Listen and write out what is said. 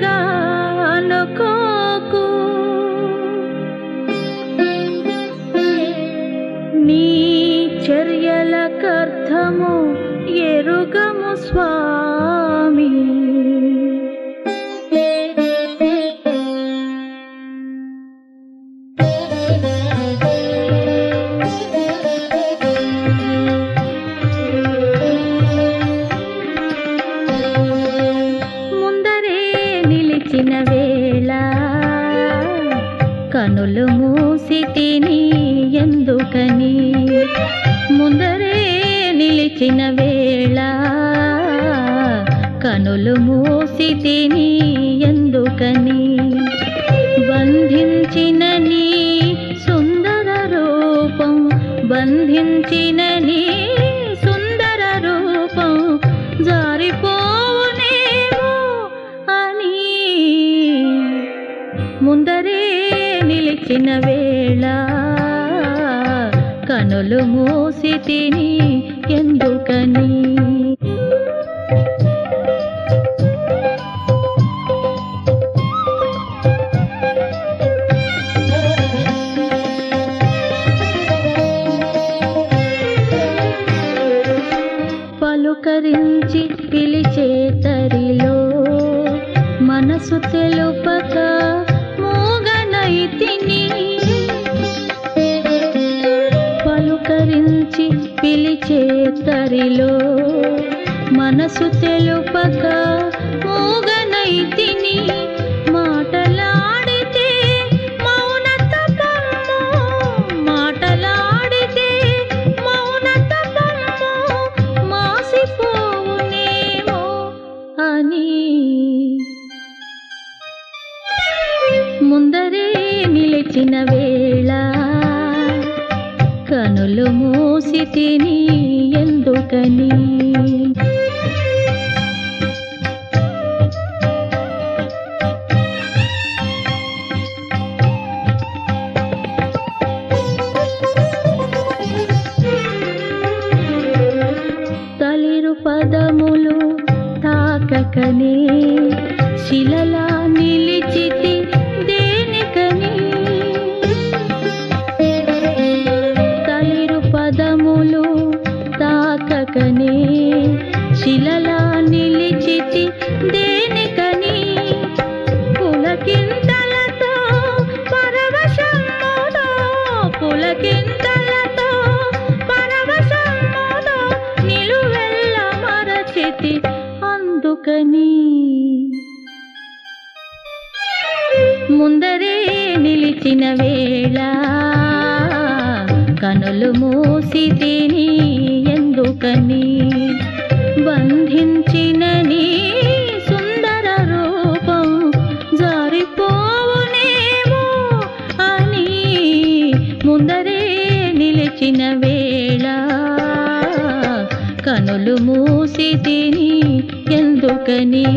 తప్పుగా అనుకోకు. నీ చర్యలకర్థము ఎరుగము స్వామి. నిలిచిన వేళ కనులు మూసి తిని ఎందుకని? ముందరే నిలిచిన వేళ కనులు మూసి తిని ఎందుకని? ముందరే నిలిచిన వేళ. కనులు మూసి తిని ఎందుకని? పలుకరించి పిలిచే తరిలో మనసు తెలుపక మూగనైతిని పలుకరించి పిలిచే తరిలో మనసు తెలుపక మూగనైతిని గడిచిన వేళ కనులు మూసి తిని ఎందుకని? తలిరు పదములు తాకకనే శిలలా నిలిచి తాకకనే శిలలా నిలిచితి దేనికని పులకింతలతో పరవశములో పులకింతలతో పరవశములో నిలువెల్ల మరచితి అందుకని. ముందరే నిలిచిన వేళ కనులు మూసి తిని తెచ్చిన వేళ కనులు మూసి తిని ఎందుకని